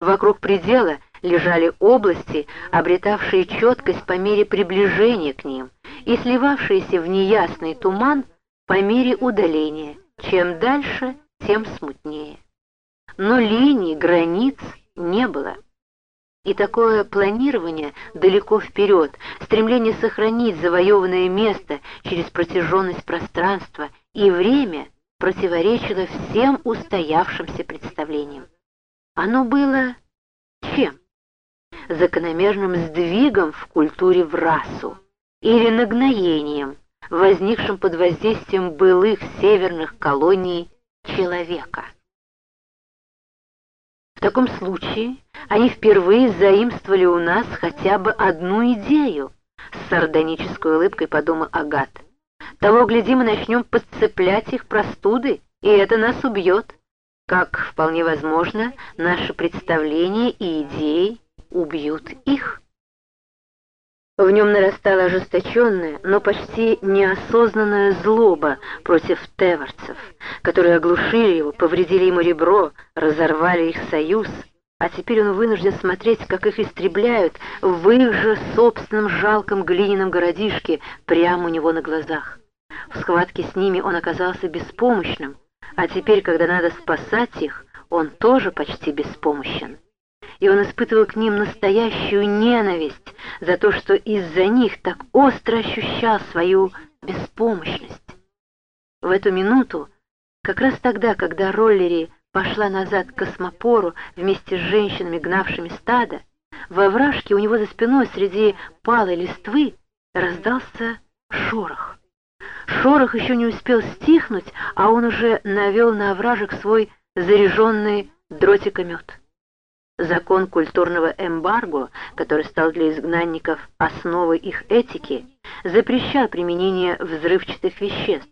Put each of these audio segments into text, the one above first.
Вокруг предела лежали области, обретавшие четкость по мере приближения к ним и сливавшиеся в неясный туман по мере удаления. Чем дальше, тем смутнее. Но линий, границ не было. И такое планирование далеко вперед, стремление сохранить завоеванное место через протяженность пространства и время противоречило всем устоявшимся представлениям. Оно было чем? Закономерным сдвигом в культуре в расу или нагноением, возникшим под воздействием былых северных колоний человека. В таком случае они впервые заимствовали у нас хотя бы одну идею, с сардонической улыбкой подумал Агат. Того, гляди, мы начнем подцеплять их простуды, и это нас убьет. Как вполне возможно, наши представления и идеи убьют их. В нем нарастала ожесточенная, но почти неосознанная злоба против теворцев, которые оглушили его, повредили ему ребро, разорвали их союз, а теперь он вынужден смотреть, как их истребляют в их же собственном жалком глиняном городишке прямо у него на глазах. В схватке с ними он оказался беспомощным, а теперь, когда надо спасать их, он тоже почти беспомощен и он испытывал к ним настоящую ненависть за то, что из-за них так остро ощущал свою беспомощность. В эту минуту, как раз тогда, когда Роллери пошла назад к космопору вместе с женщинами, гнавшими стадо, во вражке у него за спиной среди палой листвы раздался шорох. Шорох еще не успел стихнуть, а он уже навел на овражек свой заряженный дротикомет. Закон культурного эмбарго, который стал для изгнанников основой их этики, запрещал применение взрывчатых веществ.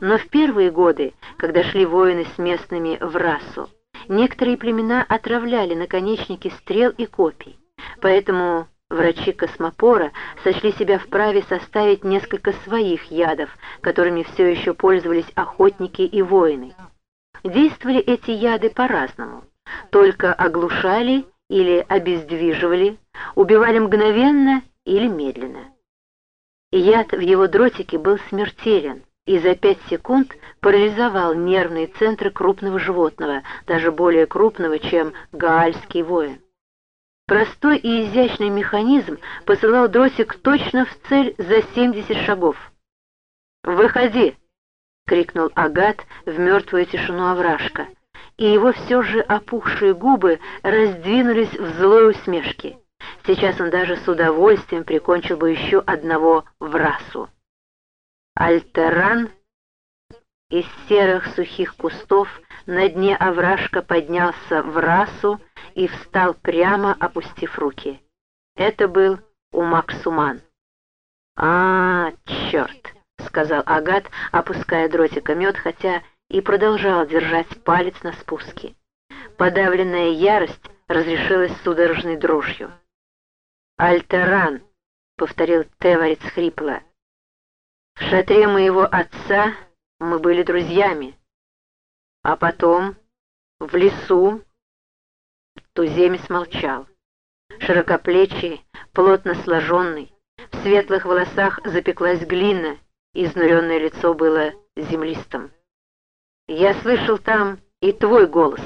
Но в первые годы, когда шли воины с местными в расу, некоторые племена отравляли наконечники стрел и копий. Поэтому врачи космопора сочли себя вправе составить несколько своих ядов, которыми все еще пользовались охотники и воины. Действовали эти яды по-разному только оглушали или обездвиживали, убивали мгновенно или медленно. Яд в его дротике был смертелен и за пять секунд парализовал нервные центры крупного животного, даже более крупного, чем гаальский воин. Простой и изящный механизм посылал дротик точно в цель за 70 шагов. «Выходи!» — крикнул Агат в мертвую тишину овражка и его все же опухшие губы раздвинулись в злой усмешке. Сейчас он даже с удовольствием прикончил бы еще одного в расу. Альтеран из серых сухих кустов на дне овражка поднялся в расу и встал прямо, опустив руки. Это был Умаксуман. «А, черт!» — сказал Агат, опуская дротикомет, хотя и продолжал держать палец на спуске. Подавленная ярость разрешилась судорожной дрожью. «Альтеран», — повторил Теварец хрипло, — «в шатре моего отца мы были друзьями, а потом в лесу...» Туземец молчал. Широкоплечий, плотно сложенный, в светлых волосах запеклась глина, изнуренное лицо было землистым. Я слышал там и твой голос.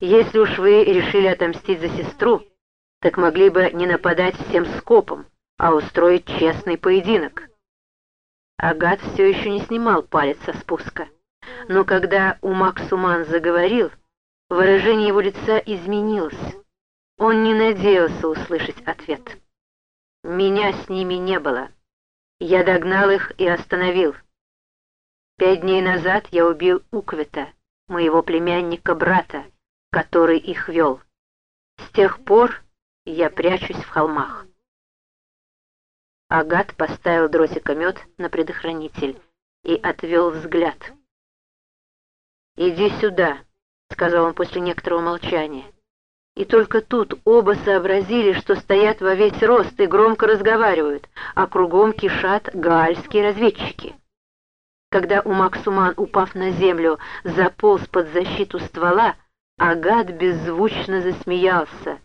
Если уж вы решили отомстить за сестру, так могли бы не нападать всем скопом, а устроить честный поединок. Агат все еще не снимал палец со спуска, но когда Умаксуман заговорил, выражение его лица изменилось. Он не надеялся услышать ответ. «Меня с ними не было. Я догнал их и остановил». Пять дней назад я убил Уквита, моего племянника-брата, который их вел. С тех пор я прячусь в холмах. Агат поставил дротикомет на предохранитель и отвел взгляд. «Иди сюда», — сказал он после некоторого молчания. И только тут оба сообразили, что стоят во весь рост и громко разговаривают, а кругом кишат гаальские разведчики. Когда Умаксуман, упав на землю, заполз под защиту ствола, Агат беззвучно засмеялся.